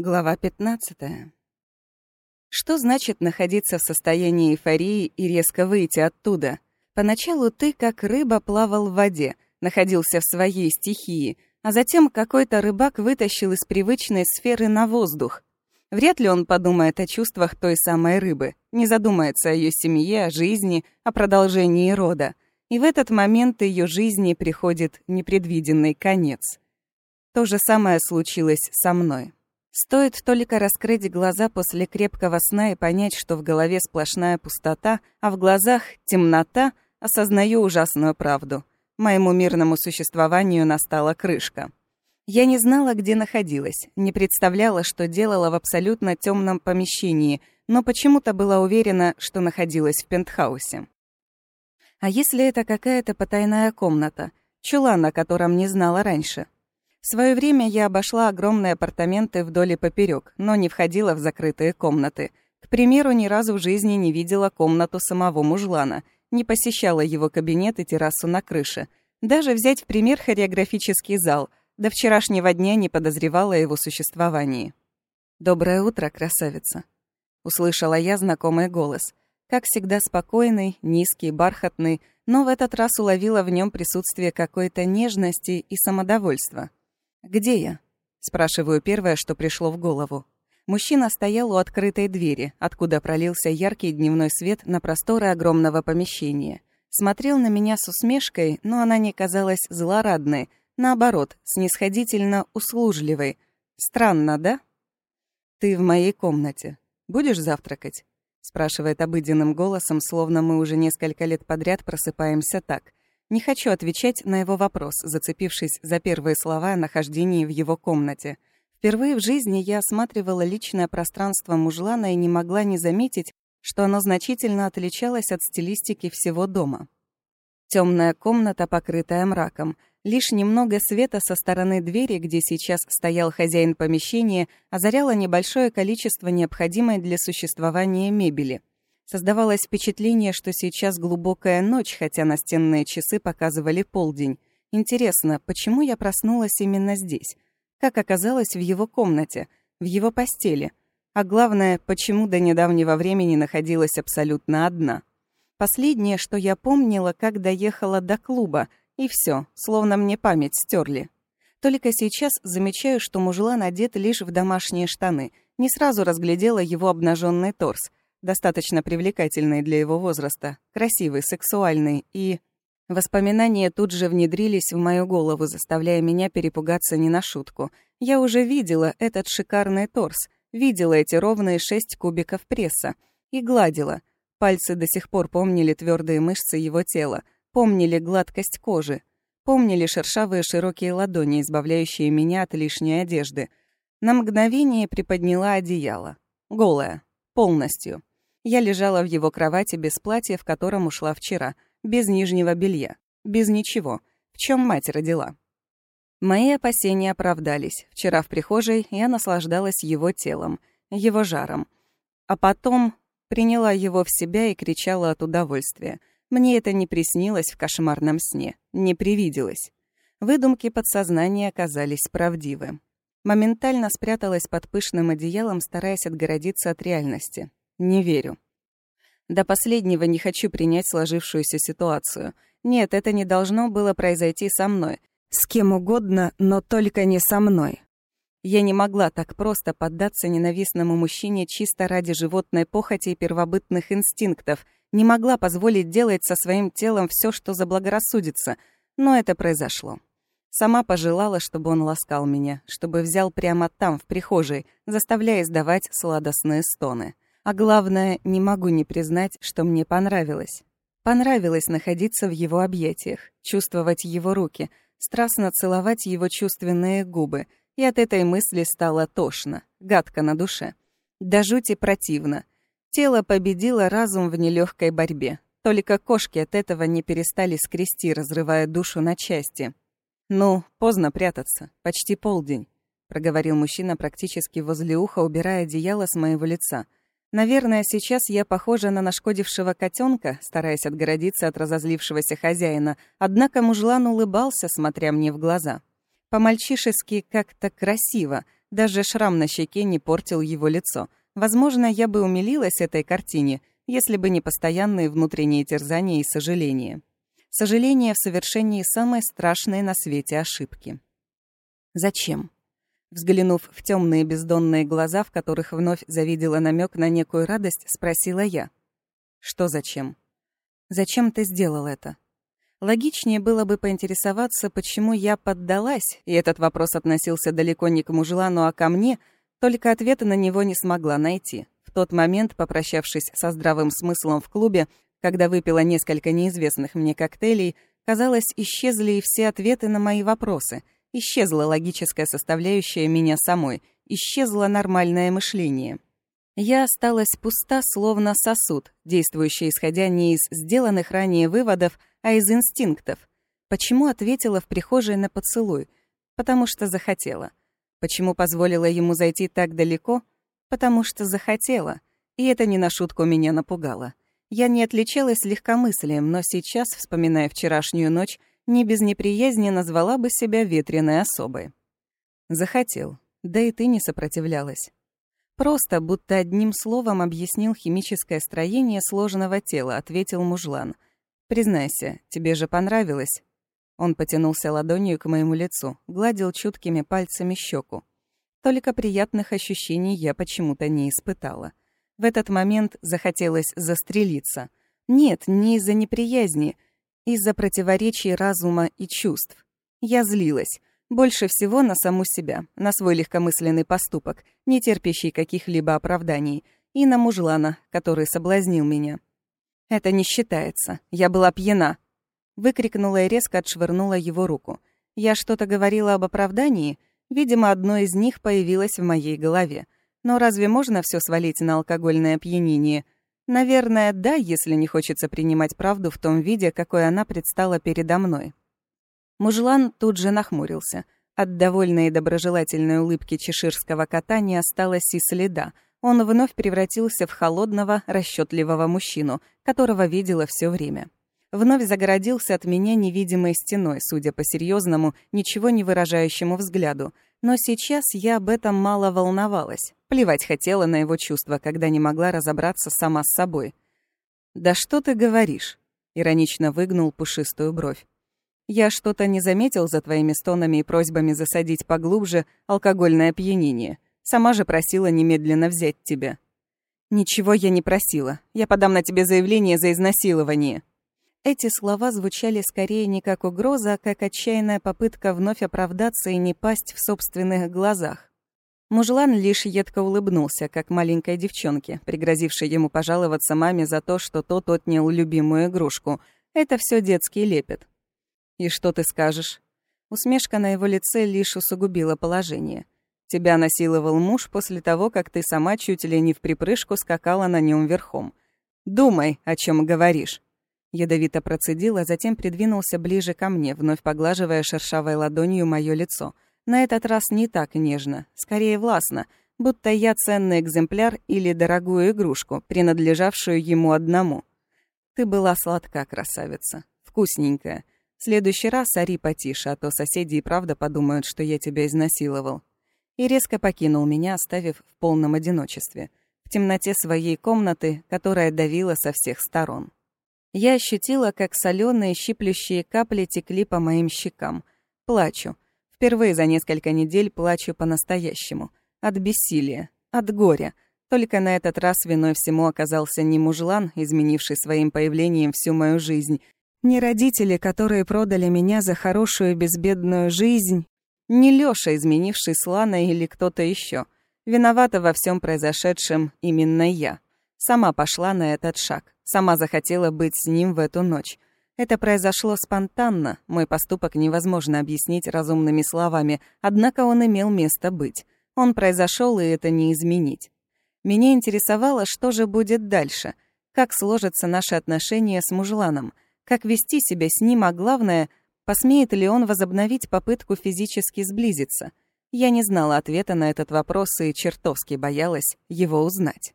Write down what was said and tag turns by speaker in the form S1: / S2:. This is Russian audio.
S1: Глава 15. Что значит находиться в состоянии эйфории и резко выйти оттуда? Поначалу ты, как рыба, плавал в воде, находился в своей стихии, а затем какой-то рыбак вытащил из привычной сферы на воздух. Вряд ли он подумает о чувствах той самой рыбы, не задумается о ее семье, о жизни, о продолжении рода. И в этот момент ее жизни приходит непредвиденный конец. То же самое случилось со мной. Стоит только раскрыть глаза после крепкого сна и понять, что в голове сплошная пустота, а в глазах темнота, осознаю ужасную правду. Моему мирному существованию настала крышка. Я не знала, где находилась, не представляла, что делала в абсолютно темном помещении, но почему-то была уверена, что находилась в пентхаусе. А если это какая-то потайная комната, чулан, о котором не знала раньше — в свое время я обошла огромные апартаменты вдоль и поперек, но не входила в закрытые комнаты. К примеру, ни разу в жизни не видела комнату самого мужлана, не посещала его кабинет и террасу на крыше. Даже взять в пример хореографический зал. До вчерашнего дня не подозревала его существовании. «Доброе утро, красавица!» Услышала я знакомый голос. Как всегда спокойный, низкий, бархатный, но в этот раз уловила в нем присутствие какой-то нежности и самодовольства. «Где я?» — спрашиваю первое, что пришло в голову. Мужчина стоял у открытой двери, откуда пролился яркий дневной свет на просторы огромного помещения. Смотрел на меня с усмешкой, но она не казалась злорадной, наоборот, снисходительно услужливой. Странно, да? «Ты в моей комнате. Будешь завтракать?» — спрашивает обыденным голосом, словно мы уже несколько лет подряд просыпаемся так. Не хочу отвечать на его вопрос, зацепившись за первые слова о нахождении в его комнате. Впервые в жизни я осматривала личное пространство мужлана и не могла не заметить, что оно значительно отличалось от стилистики всего дома. Темная комната, покрытая мраком. Лишь немного света со стороны двери, где сейчас стоял хозяин помещения, озаряло небольшое количество необходимой для существования мебели. Создавалось впечатление, что сейчас глубокая ночь, хотя настенные часы показывали полдень. Интересно, почему я проснулась именно здесь? Как оказалось в его комнате, в его постели? А главное, почему до недавнего времени находилась абсолютно одна? Последнее, что я помнила, как доехала до клуба, и все, словно мне память стерли. Только сейчас замечаю, что мужлан одет лишь в домашние штаны. Не сразу разглядела его обнаженный торс — достаточно привлекательный для его возраста, красивый, сексуальный и... Воспоминания тут же внедрились в мою голову, заставляя меня перепугаться не на шутку. Я уже видела этот шикарный торс, видела эти ровные шесть кубиков пресса и гладила. Пальцы до сих пор помнили твердые мышцы его тела, помнили гладкость кожи, помнили шершавые широкие ладони, избавляющие меня от лишней одежды. На мгновение приподняла одеяло. Голая. Полностью. Я лежала в его кровати без платья, в котором ушла вчера, без нижнего белья, без ничего, в чем мать родила. Мои опасения оправдались. Вчера в прихожей я наслаждалась его телом, его жаром. А потом приняла его в себя и кричала от удовольствия. Мне это не приснилось в кошмарном сне, не привиделось. Выдумки подсознания оказались правдивы. Моментально спряталась под пышным одеялом, стараясь отгородиться от реальности. Не верю. До последнего не хочу принять сложившуюся ситуацию. Нет, это не должно было произойти со мной. С кем угодно, но только не со мной. Я не могла так просто поддаться ненавистному мужчине чисто ради животной похоти и первобытных инстинктов, не могла позволить делать со своим телом все, что заблагорассудится, но это произошло. Сама пожелала, чтобы он ласкал меня, чтобы взял прямо там, в прихожей, заставляя издавать сладостные стоны. А главное, не могу не признать, что мне понравилось. Понравилось находиться в его объятиях, чувствовать его руки, страстно целовать его чувственные губы, и от этой мысли стало тошно, гадко на душе. До жути противно. Тело победило разум в нелегкой борьбе. Только кошки от этого не перестали скрести, разрывая душу на части. «Ну, поздно прятаться. Почти полдень», — проговорил мужчина практически возле уха, убирая одеяло с моего лица — Наверное, сейчас я похожа на нашкодившего котенка, стараясь отгородиться от разозлившегося хозяина, однако мужлан улыбался, смотря мне в глаза. По-мальчишески как-то красиво, Даже шрам на щеке не портил его лицо. Возможно, я бы умилилась этой картине, если бы не постоянные внутренние терзания и сожаления. Сожаление в совершении самой страшной на свете ошибки. Зачем? Взглянув в темные бездонные глаза, в которых вновь завидела намек на некую радость, спросила я. «Что зачем?» «Зачем ты сделал это?» Логичнее было бы поинтересоваться, почему я поддалась, и этот вопрос относился далеко не к мужлану, а ко мне, только ответа на него не смогла найти. В тот момент, попрощавшись со здравым смыслом в клубе, когда выпила несколько неизвестных мне коктейлей, казалось, исчезли и все ответы на мои вопросы. Исчезла логическая составляющая меня самой, исчезло нормальное мышление. Я осталась пуста, словно сосуд, действующий исходя не из сделанных ранее выводов, а из инстинктов. Почему ответила в прихожей на поцелуй? Потому что захотела. Почему позволила ему зайти так далеко? Потому что захотела. И это не на шутку меня напугало. Я не отличалась легкомыслием, но сейчас, вспоминая вчерашнюю ночь, не без неприязни назвала бы себя ветреной особой. Захотел. Да и ты не сопротивлялась. Просто, будто одним словом объяснил химическое строение сложного тела, ответил мужлан — Признайся, тебе же понравилось?» Он потянулся ладонью к моему лицу, гладил чуткими пальцами щеку. Только приятных ощущений я почему-то не испытала. В этот момент захотелось застрелиться. Нет, не из-за неприязни, из-за противоречий разума и чувств. Я злилась. Больше всего на саму себя, на свой легкомысленный поступок, не терпящий каких-либо оправданий, и на мужлана, который соблазнил меня. «Это не считается. Я была пьяна». Выкрикнула и резко отшвырнула его руку. Я что-то говорила об оправдании. Видимо, одно из них появилось в моей голове. Но разве можно все свалить на алкогольное опьянение? Наверное, да, если не хочется принимать правду в том виде, какой она предстала передо мной. Мужлан тут же нахмурился. От довольной и доброжелательной улыбки чеширского кота не осталось и следа — он вновь превратился в холодного, расчетливого мужчину, которого видела все время. Вновь загородился от меня невидимой стеной, судя по серьезному, ничего не выражающему взгляду. Но сейчас я об этом мало волновалась. Плевать хотела на его чувства, когда не могла разобраться сама с собой. «Да что ты говоришь?» — иронично выгнул пушистую бровь. «Я что-то не заметил за твоими стонами и просьбами засадить поглубже алкогольное опьянение. Сама же просила немедленно взять тебя». «Ничего я не просила. Я подам на тебе заявление за изнасилование». Эти слова звучали скорее не как угроза, а как отчаянная попытка вновь оправдаться и не пасть в собственных глазах. Мужлан лишь едко улыбнулся, как маленькой девчонке, пригрозившей ему пожаловаться маме за то, что тот отнял любимую игрушку. Это все детский лепет. «И что ты скажешь?» Усмешка на его лице лишь усугубила положение. Тебя насиловал муж после того, как ты сама чуть ли не в припрыжку скакала на нем верхом. Думай, о чем говоришь». Ядовито процедил, а затем придвинулся ближе ко мне, вновь поглаживая шершавой ладонью мое лицо. На этот раз не так нежно, скорее властно, будто я ценный экземпляр или дорогую игрушку, принадлежавшую ему одному. Ты была сладка, красавица, вкусненькая. В следующий раз ори потише, а то соседи и правда подумают, что я тебя изнасиловал и резко покинул меня, оставив в полном одиночестве, в темноте своей комнаты, которая давила со всех сторон. Я ощутила, как соленые щиплющие капли текли по моим щекам. Плачу. Впервые за несколько недель плачу по-настоящему. От бессилия, от горя. Только на этот раз виной всему оказался не мужлан, изменивший своим появлением всю мою жизнь, не родители, которые продали меня за хорошую безбедную жизнь, не Лёша, изменивший Слана или кто-то еще. Виновата во всем произошедшем именно я. Сама пошла на этот шаг. Сама захотела быть с ним в эту ночь. Это произошло спонтанно, мой поступок невозможно объяснить разумными словами, однако он имел место быть. Он произошел, и это не изменить. Меня интересовало, что же будет дальше, как сложатся наши отношения с мужланом, как вести себя с ним, а главное, Посмеет ли он возобновить попытку физически сблизиться? Я не знала ответа на этот вопрос и чертовски боялась его узнать.